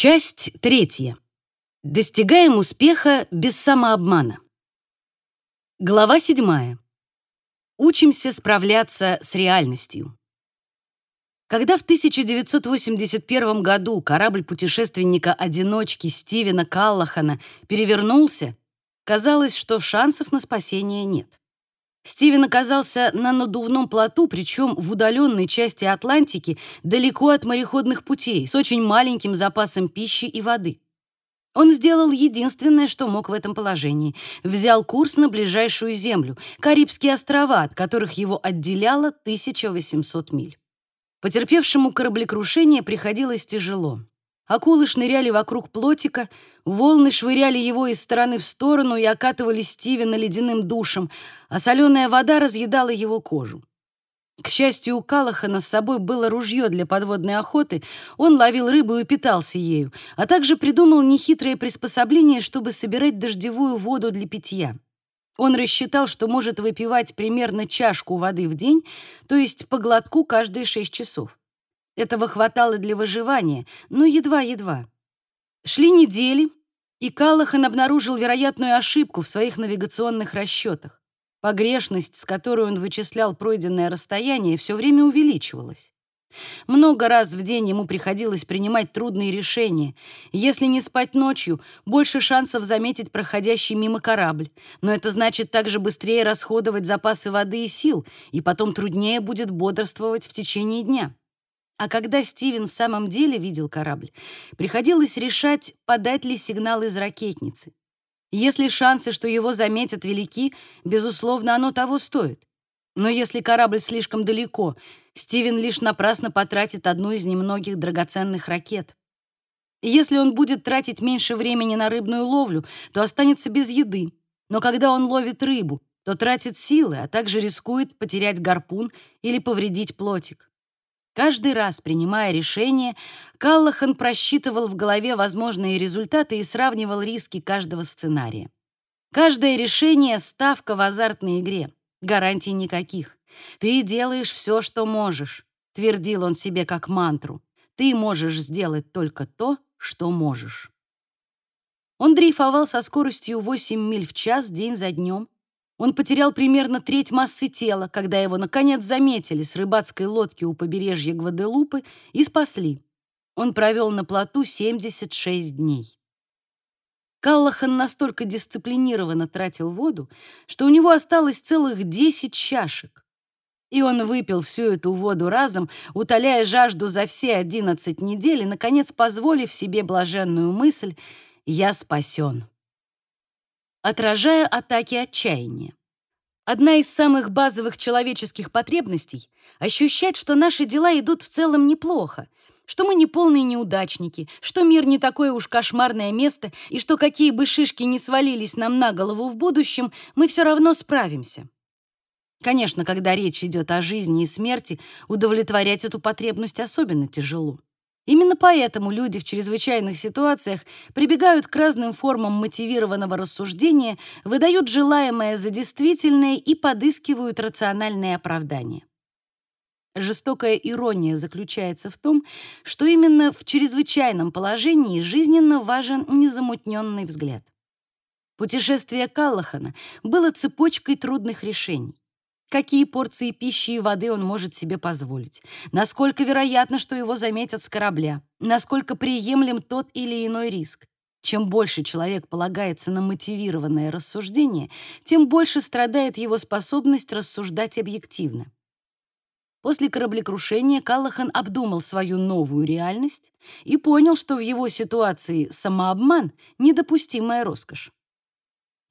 Часть третья. Достигаем успеха без самообмана. Глава седьмая. Учимся справляться с реальностью. Когда в 1981 году корабль путешественника-одиночки Стивена Каллахана перевернулся, казалось, что шансов на спасение нет. Стивен оказался на надувном плоту, причем в удаленной части Атлантики, далеко от мореходных путей, с очень маленьким запасом пищи и воды. Он сделал единственное, что мог в этом положении. Взял курс на ближайшую землю, Карибские острова, от которых его отделяло 1800 миль. Потерпевшему кораблекрушение приходилось тяжело. Акулы шныряли вокруг плотика, волны швыряли его из стороны в сторону и окатывали Стивена ледяным душем, а соленая вода разъедала его кожу. К счастью, у Калахана с собой было ружье для подводной охоты, он ловил рыбу и питался ею, а также придумал нехитрое приспособление, чтобы собирать дождевую воду для питья. Он рассчитал, что может выпивать примерно чашку воды в день, то есть по глотку каждые шесть часов. Этого хватало для выживания, но едва-едва. Шли недели, и Каллахан обнаружил вероятную ошибку в своих навигационных расчетах. Погрешность, с которой он вычислял пройденное расстояние, все время увеличивалась. Много раз в день ему приходилось принимать трудные решения. Если не спать ночью, больше шансов заметить проходящий мимо корабль. Но это значит также быстрее расходовать запасы воды и сил, и потом труднее будет бодрствовать в течение дня. А когда Стивен в самом деле видел корабль, приходилось решать, подать ли сигнал из ракетницы. Если шансы, что его заметят, велики, безусловно, оно того стоит. Но если корабль слишком далеко, Стивен лишь напрасно потратит одну из немногих драгоценных ракет. Если он будет тратить меньше времени на рыбную ловлю, то останется без еды. Но когда он ловит рыбу, то тратит силы, а также рискует потерять гарпун или повредить плотик. Каждый раз, принимая решение, Каллахан просчитывал в голове возможные результаты и сравнивал риски каждого сценария. Каждое решение — ставка в азартной игре. Гарантий никаких. «Ты делаешь все, что можешь», — твердил он себе как мантру. «Ты можешь сделать только то, что можешь». Он дрейфовал со скоростью 8 миль в час день за днем, он потерял примерно треть массы тела, когда его, наконец, заметили с рыбацкой лодки у побережья Гваделупы и спасли. Он провел на плоту 76 дней. Каллахан настолько дисциплинированно тратил воду, что у него осталось целых 10 чашек. И он выпил всю эту воду разом, утоляя жажду за все 11 недель и, наконец, позволив себе блаженную мысль «Я спасен» отражая атаки отчаяния. Одна из самых базовых человеческих потребностей — ощущать, что наши дела идут в целом неплохо, что мы не полные неудачники, что мир не такое уж кошмарное место, и что какие бы шишки ни свалились нам на голову в будущем, мы все равно справимся. Конечно, когда речь идет о жизни и смерти, удовлетворять эту потребность особенно тяжело. Именно поэтому люди в чрезвычайных ситуациях прибегают к разным формам мотивированного рассуждения, выдают желаемое за действительное и подыскивают рациональные оправдания. Жестокая ирония заключается в том, что именно в чрезвычайном положении жизненно важен незамутненный взгляд. Путешествие Каллахана было цепочкой трудных решений. Какие порции пищи и воды он может себе позволить? Насколько вероятно, что его заметят с корабля? Насколько приемлем тот или иной риск? Чем больше человек полагается на мотивированное рассуждение, тем больше страдает его способность рассуждать объективно. После кораблекрушения Каллахан обдумал свою новую реальность и понял, что в его ситуации самообман — недопустимая роскошь.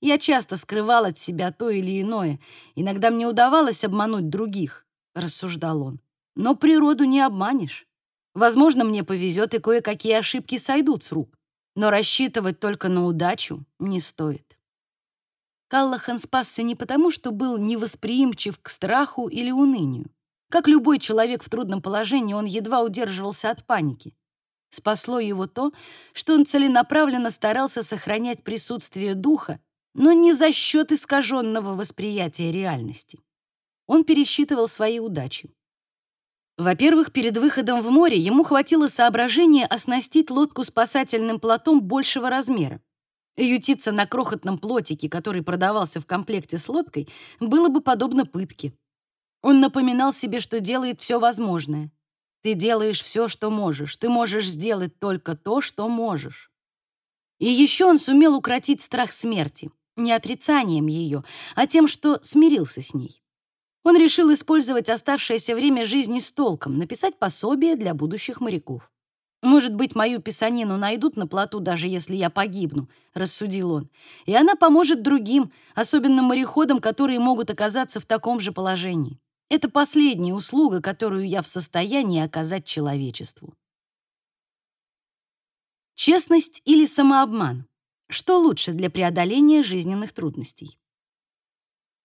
Я часто скрывал от себя то или иное. Иногда мне удавалось обмануть других, рассуждал он. Но природу не обманешь. Возможно, мне повезет и кое-какие ошибки сойдут с рук. Но рассчитывать только на удачу не стоит. Каллахан спасся не потому, что был невосприимчив к страху или унынию. Как любой человек в трудном положении, он едва удерживался от паники. Спасло его то, что он целенаправленно старался сохранять присутствие духа но не за счет искаженного восприятия реальности. Он пересчитывал свои удачи. Во-первых, перед выходом в море ему хватило соображения оснастить лодку спасательным плотом большего размера. Ютиться на крохотном плотике, который продавался в комплекте с лодкой, было бы подобно пытке. Он напоминал себе, что делает все возможное. Ты делаешь все, что можешь. Ты можешь сделать только то, что можешь. И еще он сумел укротить страх смерти, не отрицанием ее, а тем, что смирился с ней. Он решил использовать оставшееся время жизни с толком, написать пособие для будущих моряков. «Может быть, мою писанину найдут на плоту, даже если я погибну», — рассудил он. «И она поможет другим, особенно мореходам, которые могут оказаться в таком же положении. Это последняя услуга, которую я в состоянии оказать человечеству». Честность или самообман? Что лучше для преодоления жизненных трудностей?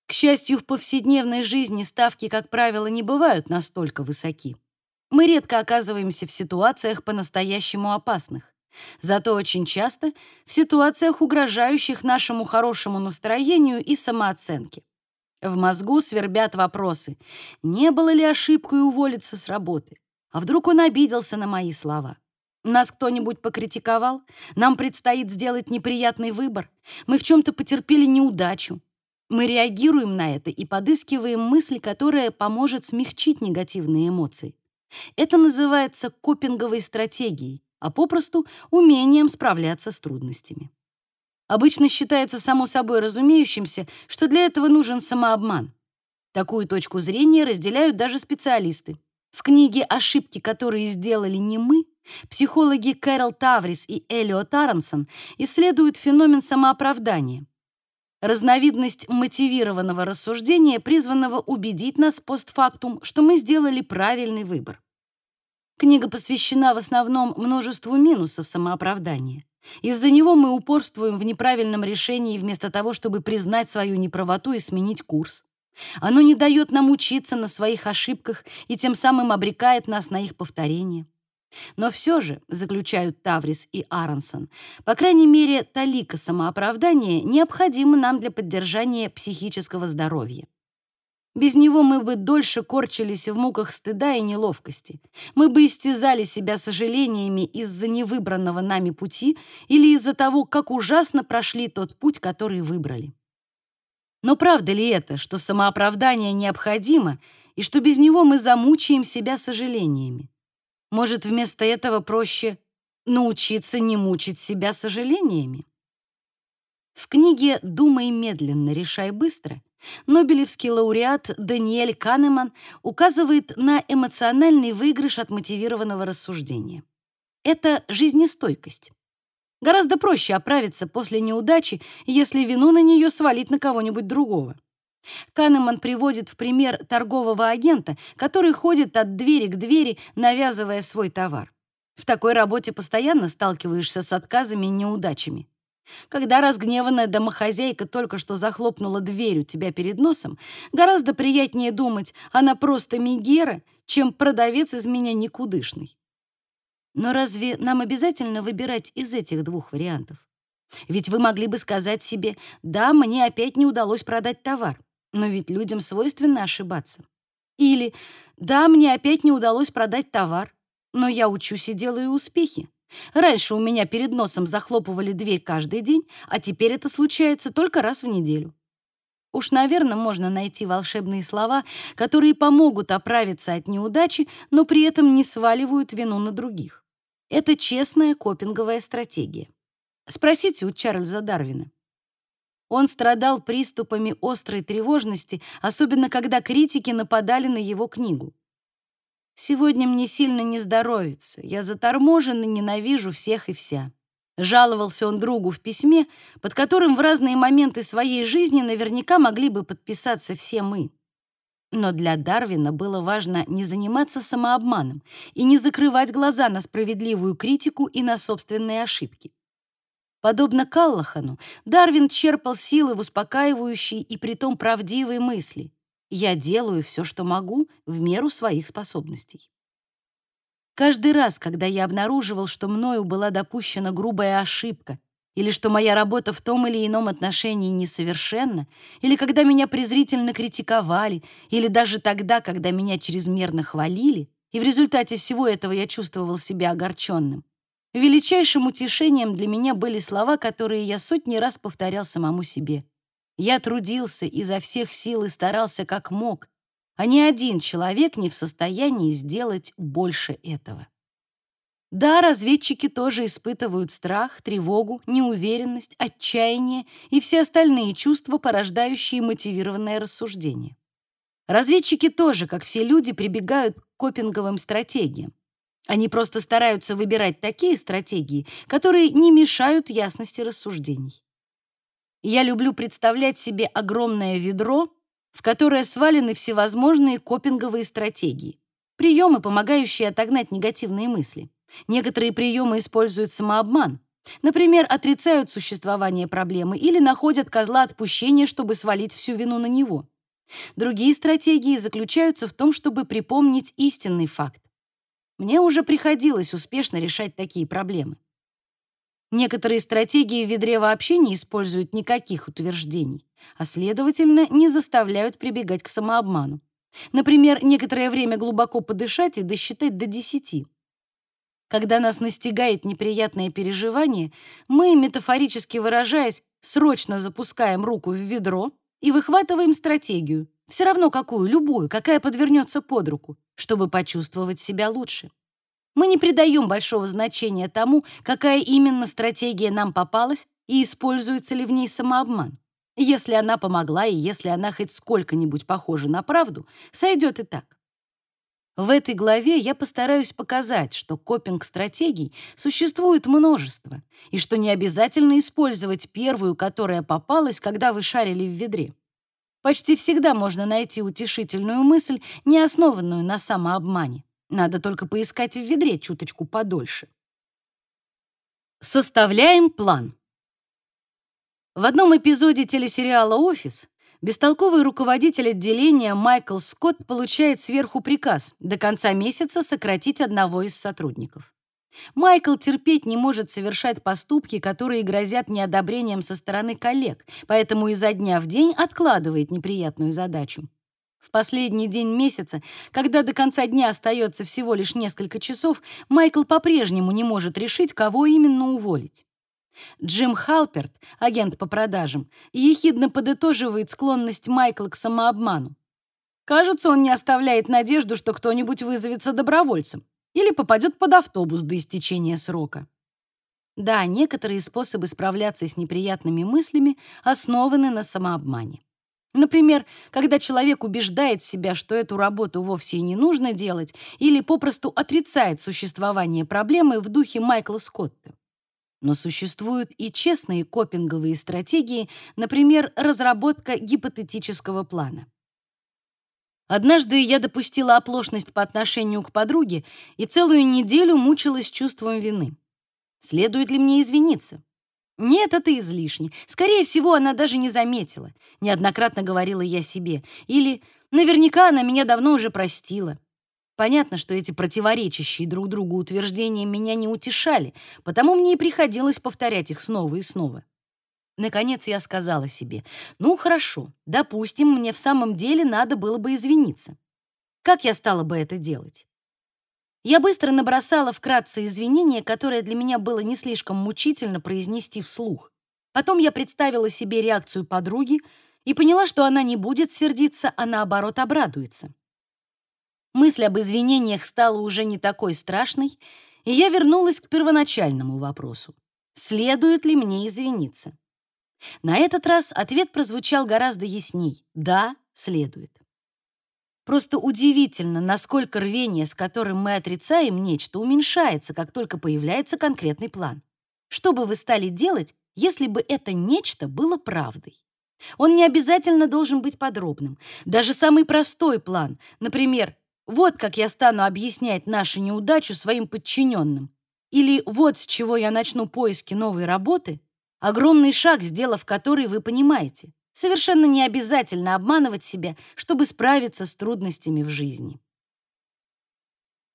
К счастью, в повседневной жизни ставки, как правило, не бывают настолько высоки. Мы редко оказываемся в ситуациях по-настоящему опасных. Зато очень часто в ситуациях, угрожающих нашему хорошему настроению и самооценке. В мозгу свербят вопросы. Не было ли ошибкой уволиться с работы? А вдруг он обиделся на мои слова? Нас кто-нибудь покритиковал? Нам предстоит сделать неприятный выбор? Мы в чем-то потерпели неудачу? Мы реагируем на это и подыскиваем мысль, которая поможет смягчить негативные эмоции. Это называется копинговой стратегией, а попросту умением справляться с трудностями. Обычно считается само собой разумеющимся, что для этого нужен самообман. Такую точку зрения разделяют даже специалисты. В книге «Ошибки, которые сделали не мы» психологи Кэрол Таврис и Элио Тарансон исследуют феномен самооправдания разновидность мотивированного рассуждения, призванного убедить нас постфактум, что мы сделали правильный выбор. Книга посвящена в основном множеству минусов самооправдания. Из-за него мы упорствуем в неправильном решении вместо того, чтобы признать свою неправоту и сменить курс. Оно не дает нам учиться на своих ошибках и тем самым обрекает нас на их повторение. Но все же, заключают Таврис и Аронсон, по крайней мере, талика самооправдания необходима нам для поддержания психического здоровья. Без него мы бы дольше корчились в муках стыда и неловкости. Мы бы истязали себя сожалениями из-за невыбранного нами пути или из-за того, как ужасно прошли тот путь, который выбрали. Но правда ли это, что самооправдание необходимо и что без него мы замучаем себя сожалениями? Может, вместо этого проще научиться не мучить себя сожалениями? В книге «Думай медленно, решай быстро» Нобелевский лауреат Даниэль Канеман указывает на эмоциональный выигрыш от мотивированного рассуждения. Это жизнестойкость. Гораздо проще оправиться после неудачи, если вину на нее свалить на кого-нибудь другого. Канеман приводит в пример торгового агента, который ходит от двери к двери, навязывая свой товар. В такой работе постоянно сталкиваешься с отказами и неудачами. Когда разгневанная домохозяйка только что захлопнула дверь у тебя перед носом, гораздо приятнее думать, она просто мигера, чем продавец из меня никудышный. Но разве нам обязательно выбирать из этих двух вариантов? Ведь вы могли бы сказать себе, да, мне опять не удалось продать товар. Но ведь людям свойственно ошибаться. Или «Да, мне опять не удалось продать товар, но я учусь и делаю успехи. Раньше у меня перед носом захлопывали дверь каждый день, а теперь это случается только раз в неделю». Уж, наверное, можно найти волшебные слова, которые помогут оправиться от неудачи, но при этом не сваливают вину на других. Это честная копинговая стратегия. Спросите у Чарльза Дарвина. Он страдал приступами острой тревожности, особенно когда критики нападали на его книгу. «Сегодня мне сильно не здоровится, я заторможен и ненавижу всех и вся». Жаловался он другу в письме, под которым в разные моменты своей жизни наверняка могли бы подписаться все мы. Но для Дарвина было важно не заниматься самообманом и не закрывать глаза на справедливую критику и на собственные ошибки. Подобно Каллахану, Дарвин черпал силы в успокаивающей и притом правдивой мысли. «Я делаю все, что могу, в меру своих способностей». Каждый раз, когда я обнаруживал, что мною была допущена грубая ошибка, или что моя работа в том или ином отношении несовершенна, или когда меня презрительно критиковали, или даже тогда, когда меня чрезмерно хвалили, и в результате всего этого я чувствовал себя огорченным. Величайшим утешением для меня были слова, которые я сотни раз повторял самому себе. Я трудился изо всех сил и старался как мог, а ни один человек не в состоянии сделать больше этого. Да, разведчики тоже испытывают страх, тревогу, неуверенность, отчаяние и все остальные чувства, порождающие мотивированное рассуждение. Разведчики тоже, как все люди, прибегают к копинговым стратегиям. Они просто стараются выбирать такие стратегии, которые не мешают ясности рассуждений. Я люблю представлять себе огромное ведро, в которое свалены всевозможные копинговые стратегии, приемы, помогающие отогнать негативные мысли. Некоторые приемы используют самообман. Например, отрицают существование проблемы или находят козла отпущения, чтобы свалить всю вину на него. Другие стратегии заключаются в том, чтобы припомнить истинный факт. Мне уже приходилось успешно решать такие проблемы. Некоторые стратегии в ведре вообще не используют никаких утверждений, а, следовательно, не заставляют прибегать к самообману. Например, некоторое время глубоко подышать и досчитать до десяти. Когда нас настигает неприятное переживание, мы, метафорически выражаясь, срочно запускаем руку в ведро и выхватываем стратегию, все равно какую, любую, какая подвернется под руку, чтобы почувствовать себя лучше. Мы не придаем большого значения тому, какая именно стратегия нам попалась и используется ли в ней самообман. Если она помогла и если она хоть сколько-нибудь похожа на правду, сойдет и так. В этой главе я постараюсь показать, что копинг-стратегий существует множество, и что не обязательно использовать первую, которая попалась, когда вы шарили в ведре. Почти всегда можно найти утешительную мысль, не основанную на самообмане. Надо только поискать в ведре чуточку подольше. Составляем план. В одном эпизоде телесериала «Офис» Бестолковый руководитель отделения Майкл Скотт получает сверху приказ до конца месяца сократить одного из сотрудников. Майкл терпеть не может совершать поступки, которые грозят неодобрением со стороны коллег, поэтому изо дня в день откладывает неприятную задачу. В последний день месяца, когда до конца дня остается всего лишь несколько часов, Майкл по-прежнему не может решить, кого именно уволить. Джим Халперт, агент по продажам, ехидно подытоживает склонность Майкла к самообману. Кажется, он не оставляет надежду, что кто-нибудь вызовется добровольцем или попадет под автобус до истечения срока. Да, некоторые способы справляться с неприятными мыслями основаны на самообмане. Например, когда человек убеждает себя, что эту работу вовсе не нужно делать, или попросту отрицает существование проблемы в духе Майкла Скотта. Но существуют и честные копинговые стратегии, например, разработка гипотетического плана. Однажды я допустила оплошность по отношению к подруге и целую неделю мучилась чувством вины. Следует ли мне извиниться? Нет, это излишне. Скорее всего, она даже не заметила. Неоднократно говорила я себе. Или наверняка она меня давно уже простила. Понятно, что эти противоречащие друг другу утверждения меня не утешали, потому мне и приходилось повторять их снова и снова. Наконец я сказала себе, ну хорошо, допустим, мне в самом деле надо было бы извиниться. Как я стала бы это делать? Я быстро набросала вкратце извинения, которое для меня было не слишком мучительно произнести вслух. Потом я представила себе реакцию подруги и поняла, что она не будет сердиться, а наоборот обрадуется. Мысль об извинениях стала уже не такой страшной, и я вернулась к первоначальному вопросу. Следует ли мне извиниться? На этот раз ответ прозвучал гораздо ясней. Да, следует. Просто удивительно, насколько рвение, с которым мы отрицаем нечто, уменьшается, как только появляется конкретный план. Что бы вы стали делать, если бы это нечто было правдой? Он не обязательно должен быть подробным. Даже самый простой план, например, вот как я стану объяснять нашу неудачу своим подчиненным. Или вот с чего я начну поиски новой работы. Огромный шаг, сделав который, вы понимаете. Совершенно не обязательно обманывать себя, чтобы справиться с трудностями в жизни.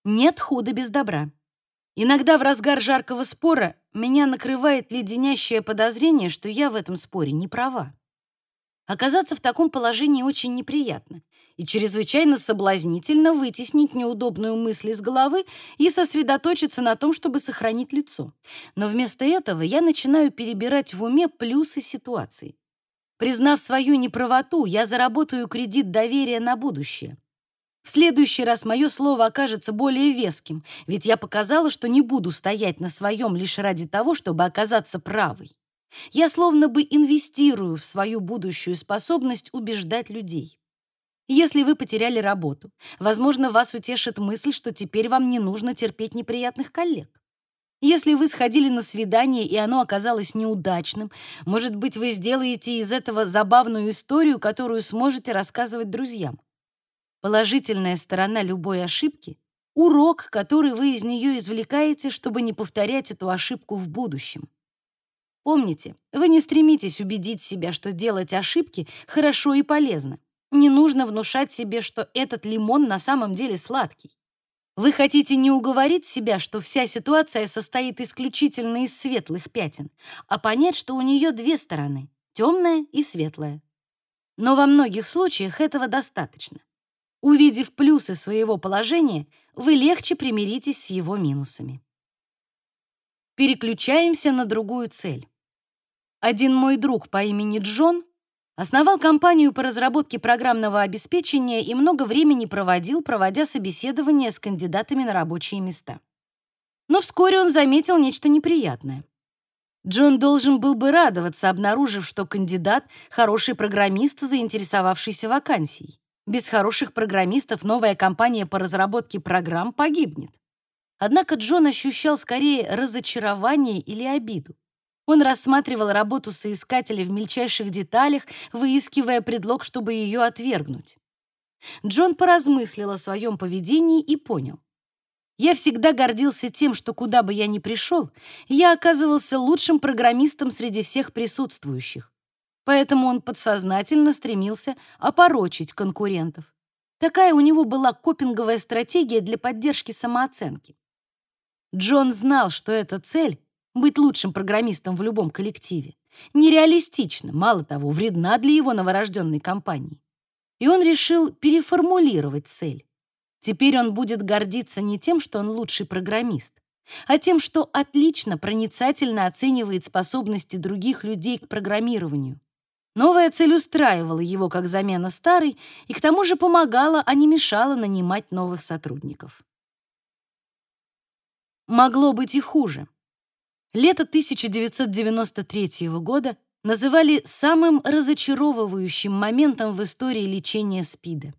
Нет худа без добра. Иногда в разгар жаркого спора меня накрывает леденящее подозрение, что я в этом споре не права. Оказаться в таком положении очень неприятно и чрезвычайно соблазнительно вытеснить неудобную мысль из головы и сосредоточиться на том, чтобы сохранить лицо. Но вместо этого я начинаю перебирать в уме плюсы ситуации. Признав свою неправоту, я заработаю кредит доверия на будущее. В следующий раз мое слово окажется более веским, ведь я показала, что не буду стоять на своем лишь ради того, чтобы оказаться правой. Я словно бы инвестирую в свою будущую способность убеждать людей. Если вы потеряли работу, возможно, вас утешит мысль, что теперь вам не нужно терпеть неприятных коллег. Если вы сходили на свидание, и оно оказалось неудачным, может быть, вы сделаете из этого забавную историю, которую сможете рассказывать друзьям. Положительная сторона любой ошибки — урок, который вы из нее извлекаете, чтобы не повторять эту ошибку в будущем. Помните, вы не стремитесь убедить себя, что делать ошибки хорошо и полезно. Не нужно внушать себе, что этот лимон на самом деле сладкий. Вы хотите не уговорить себя, что вся ситуация состоит исключительно из светлых пятен, а понять, что у нее две стороны — темная и светлая. Но во многих случаях этого достаточно. Увидев плюсы своего положения, вы легче примиритесь с его минусами. Переключаемся на другую цель. Один мой друг по имени Джон Основал компанию по разработке программного обеспечения и много времени проводил, проводя собеседования с кандидатами на рабочие места. Но вскоре он заметил нечто неприятное. Джон должен был бы радоваться, обнаружив, что кандидат — хороший программист, заинтересовавшийся вакансией. Без хороших программистов новая компания по разработке программ погибнет. Однако Джон ощущал скорее разочарование или обиду. Он рассматривал работу соискателя в мельчайших деталях, выискивая предлог, чтобы ее отвергнуть. Джон поразмыслил о своем поведении и понял. Я всегда гордился тем, что куда бы я ни пришел, я оказывался лучшим программистом среди всех присутствующих. Поэтому он подсознательно стремился опорочить конкурентов. Такая у него была копинговая стратегия для поддержки самооценки. Джон знал, что эта цель быть лучшим программистом в любом коллективе. Нереалистично, мало того, вредна для его новорожденной компании. И он решил переформулировать цель. Теперь он будет гордиться не тем, что он лучший программист, а тем, что отлично, проницательно оценивает способности других людей к программированию. Новая цель устраивала его как замена старой и к тому же помогала, а не мешала нанимать новых сотрудников. Могло быть и хуже. Лето 1993 года называли самым разочаровывающим моментом в истории лечения СПИДа.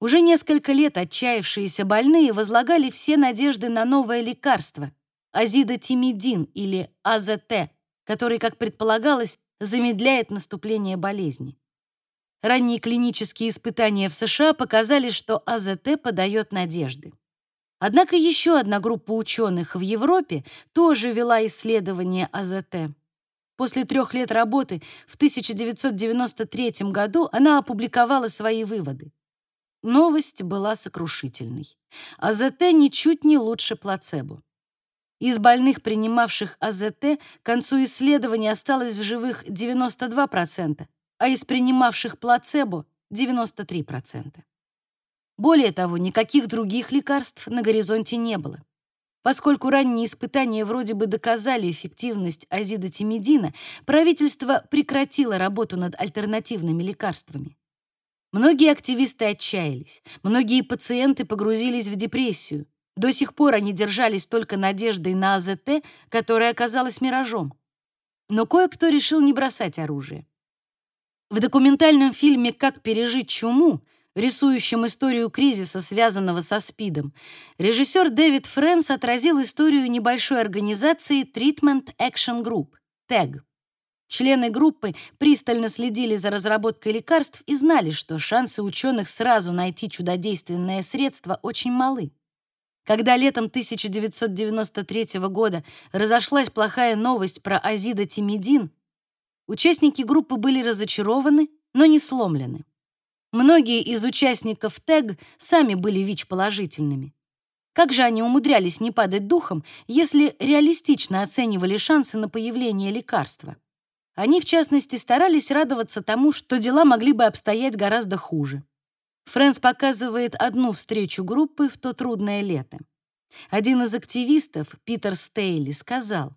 Уже несколько лет отчаявшиеся больные возлагали все надежды на новое лекарство – азидотимидин или АЗТ, который, как предполагалось, замедляет наступление болезни. Ранние клинические испытания в США показали, что АЗТ подает надежды. Однако еще одна группа ученых в Европе тоже вела исследование АЗТ. После трех лет работы в 1993 году она опубликовала свои выводы. Новость была сокрушительной. АЗТ ничуть не лучше плацебо. Из больных, принимавших АЗТ, к концу исследования осталось в живых 92%, а из принимавших плацебо — 93%. Более того, никаких других лекарств на горизонте не было. Поскольку ранние испытания вроде бы доказали эффективность азидотимидина, правительство прекратило работу над альтернативными лекарствами. Многие активисты отчаялись, многие пациенты погрузились в депрессию. До сих пор они держались только надеждой на АЗТ, которая оказалась миражом. Но кое-кто решил не бросать оружие. В документальном фильме «Как пережить чуму» рисующем историю кризиса, связанного со СПИДом, режиссер Дэвид Фрэнс отразил историю небольшой организации Treatment Action Group, TAG. Члены группы пристально следили за разработкой лекарств и знали, что шансы ученых сразу найти чудодейственное средство очень малы. Когда летом 1993 года разошлась плохая новость про азидотимидин, участники группы были разочарованы, но не сломлены. Многие из участников ТЭГ сами были ВИЧ-положительными. Как же они умудрялись не падать духом, если реалистично оценивали шансы на появление лекарства? Они, в частности, старались радоваться тому, что дела могли бы обстоять гораздо хуже. Фрэнс показывает одну встречу группы в то трудное лето. Один из активистов, Питер Стейли, сказал,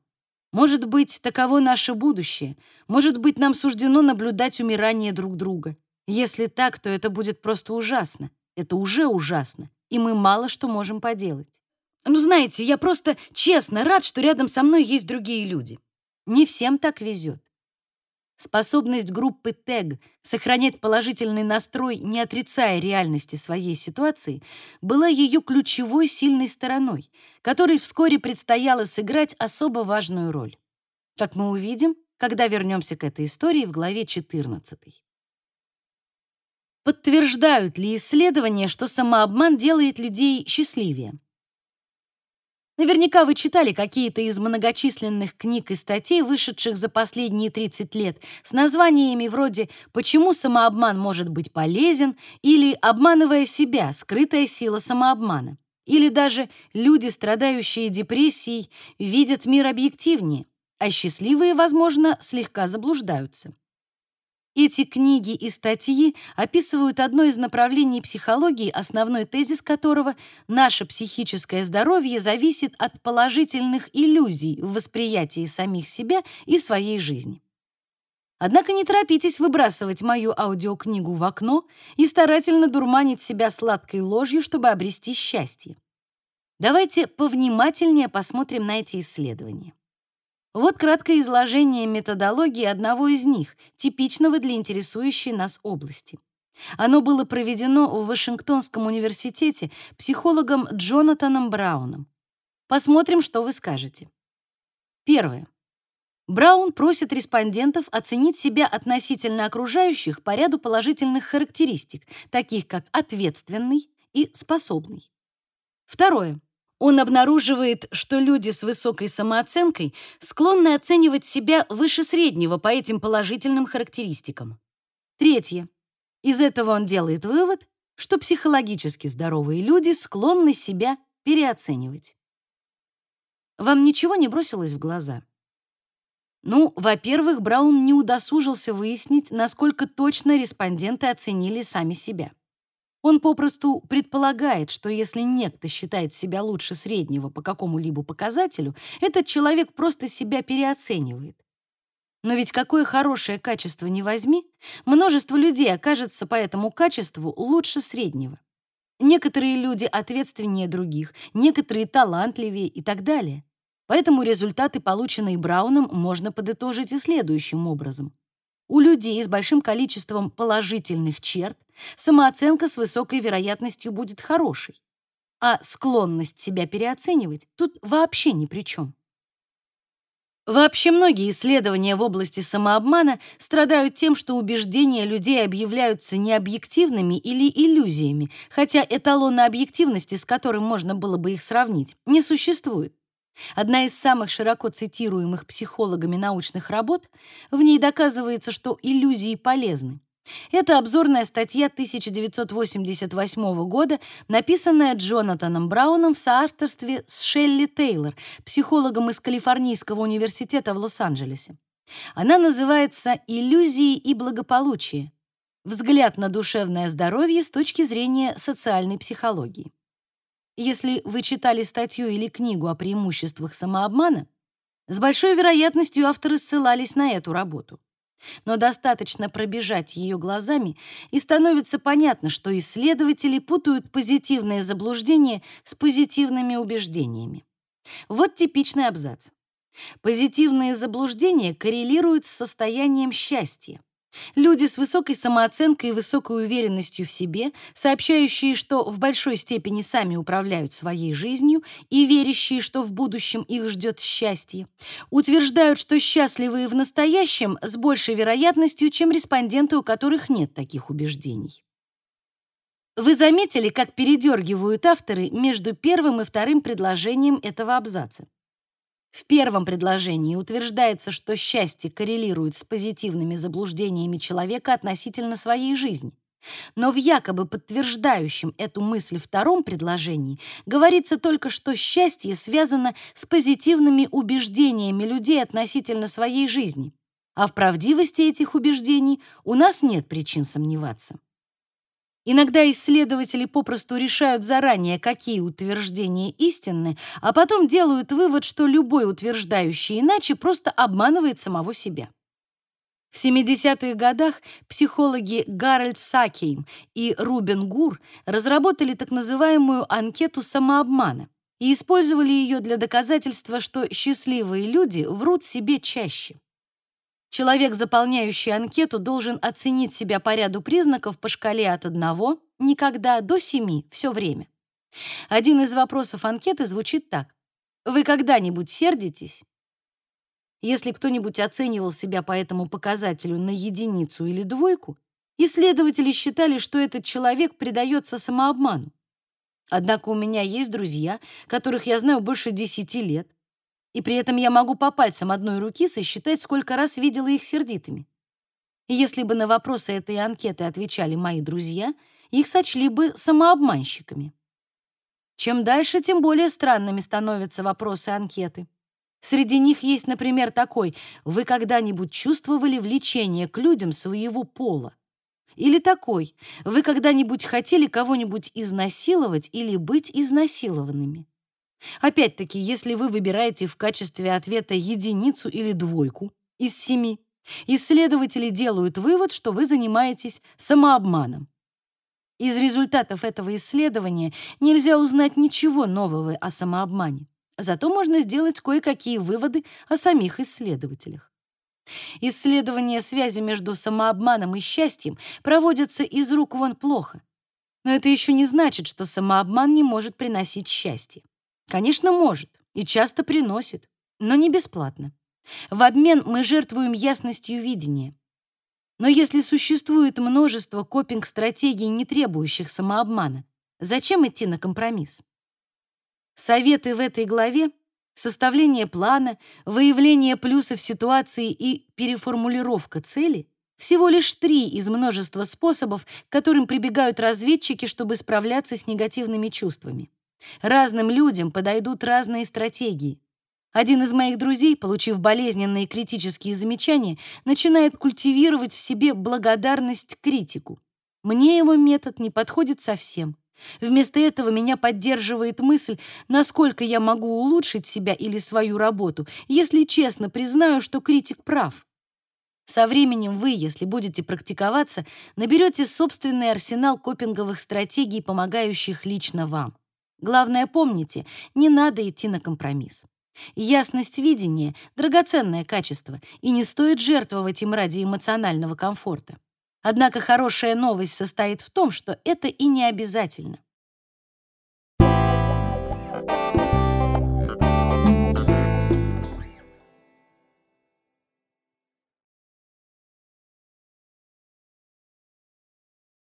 «Может быть, таково наше будущее. Может быть, нам суждено наблюдать умирание друг друга. Если так, то это будет просто ужасно. Это уже ужасно, и мы мало что можем поделать. Ну, знаете, я просто честно рад, что рядом со мной есть другие люди. Не всем так везет. Способность группы ТЭГ сохранять положительный настрой, не отрицая реальности своей ситуации, была ее ключевой сильной стороной, которой вскоре предстояло сыграть особо важную роль. Как мы увидим, когда вернемся к этой истории в главе 14. Подтверждают ли исследования, что самообман делает людей счастливее? Наверняка вы читали какие-то из многочисленных книг и статей, вышедших за последние 30 лет, с названиями вроде «Почему самообман может быть полезен» или «Обманывая себя. Скрытая сила самообмана». Или даже «Люди, страдающие депрессией, видят мир объективнее, а счастливые, возможно, слегка заблуждаются». Эти книги и статьи описывают одно из направлений психологии, основной тезис которого наше психическое здоровье зависит от положительных иллюзий в восприятии самих себя и своей жизни. Однако не торопитесь выбрасывать мою аудиокнигу в окно и старательно дурманить себя сладкой ложью, чтобы обрести счастье. Давайте повнимательнее посмотрим на эти исследования. Вот краткое изложение методологии одного из них, типичного для интересующей нас области. Оно было проведено в Вашингтонском университете психологом Джонатаном Брауном. Посмотрим, что вы скажете. Первое. Браун просит респондентов оценить себя относительно окружающих по ряду положительных характеристик, таких как ответственный и способный. Второе. Он обнаруживает, что люди с высокой самооценкой склонны оценивать себя выше среднего по этим положительным характеристикам. Третье. Из этого он делает вывод, что психологически здоровые люди склонны себя переоценивать. Вам ничего не бросилось в глаза? Ну, во-первых, Браун не удосужился выяснить, насколько точно респонденты оценили сами себя. Он попросту предполагает, что если некто считает себя лучше среднего по какому-либо показателю, этот человек просто себя переоценивает. Но ведь какое хорошее качество не возьми, множество людей окажется по этому качеству лучше среднего. Некоторые люди ответственнее других, некоторые талантливее и так далее. Поэтому результаты, полученные Брауном, можно подытожить и следующим образом. У людей с большим количеством положительных черт самооценка с высокой вероятностью будет хорошей, а склонность себя переоценивать тут вообще ни при чем. Вообще многие исследования в области самообмана страдают тем, что убеждения людей объявляются необъективными или иллюзиями, хотя эталона объективности, с которым можно было бы их сравнить, не существует. Одна из самых широко цитируемых психологами научных работ, в ней доказывается, что иллюзии полезны. Это обзорная статья 1988 года, написанная Джонатаном Брауном в соавторстве с Шелли Тейлор, психологом из Калифорнийского университета в Лос-Анджелесе. Она называется «Иллюзии и благополучие. Взгляд на душевное здоровье с точки зрения социальной психологии». Если вы читали статью или книгу о преимуществах самообмана, с большой вероятностью авторы ссылались на эту работу. Но достаточно пробежать ее глазами, и становится понятно, что исследователи путают позитивные заблуждения с позитивными убеждениями. Вот типичный абзац. Позитивные заблуждения коррелируют с состоянием счастья. Люди с высокой самооценкой и высокой уверенностью в себе, сообщающие, что в большой степени сами управляют своей жизнью и верящие, что в будущем их ждет счастье, утверждают, что счастливые в настоящем с большей вероятностью, чем респонденты, у которых нет таких убеждений. Вы заметили, как передергивают авторы между первым и вторым предложением этого абзаца? В первом предложении утверждается, что счастье коррелирует с позитивными заблуждениями человека относительно своей жизни. Но в якобы подтверждающем эту мысль втором предложении говорится только, что счастье связано с позитивными убеждениями людей относительно своей жизни. а в правдивости этих убеждений у нас нет причин сомневаться. Иногда исследователи попросту решают заранее, какие утверждения истинны, а потом делают вывод, что любой утверждающий иначе просто обманывает самого себя. В 70-х годах психологи Гарольд Сакейм и Рубен Гур разработали так называемую анкету самообмана и использовали ее для доказательства, что счастливые люди врут себе чаще. Человек, заполняющий анкету, должен оценить себя по ряду признаков по шкале от 1 никогда до 7 все время. Один из вопросов анкеты звучит так: Вы когда-нибудь сердитесь? Если кто-нибудь оценивал себя по этому показателю на единицу или двойку, исследователи считали, что этот человек предается самообману. Однако у меня есть друзья, которых я знаю больше 10 лет, и при этом я могу по пальцам одной руки сосчитать, сколько раз видела их сердитыми. Если бы на вопросы этой анкеты отвечали мои друзья, их сочли бы самообманщиками. Чем дальше, тем более странными становятся вопросы анкеты. Среди них есть, например, такой: вы когда-нибудь чувствовали влечение к людям своего пола? Или такой: вы когда-нибудь хотели кого-нибудь изнасиловать или быть изнасилованными? Опять-таки, если вы выбираете в качестве ответа единицу или двойку из семи, исследователи делают вывод, что вы занимаетесь самообманом. Из результатов этого исследования нельзя узнать ничего нового о самообмане. Зато можно сделать кое-какие выводы о самих исследователях. Исследования связи между самообманом и счастьем проводятся из рук вон плохо. Но это еще не значит, что самообман не может приносить счастье. Конечно, может и часто приносит, но не бесплатно. В обмен мы жертвуем ясностью видения. Но если существует множество копинг-стратегий, не требующих самообмана, зачем идти на компромисс? Советы в этой главе — составление плана, выявление плюсов ситуации и переформулировка цели — всего лишь три из множества способов, к которым прибегают разведчики, чтобы справляться с негативными чувствами. Разным людям подойдут разные стратегии. Один из моих друзей, получив болезненные критические замечания, начинает культивировать в себе благодарность критику. Мне его метод не подходит совсем. Вместо этого меня поддерживает мысль, насколько я могу улучшить себя или свою работу, если честно признаю, что критик прав. Со временем вы, если будете практиковаться, наберете собственный арсенал копинговых стратегий, помогающих лично вам. Главное, помните, не надо идти на компромисс. Ясность видения — драгоценное качество, и не стоит жертвовать им ради эмоционального комфорта. Однако хорошая новость состоит в том, что это и не обязательно.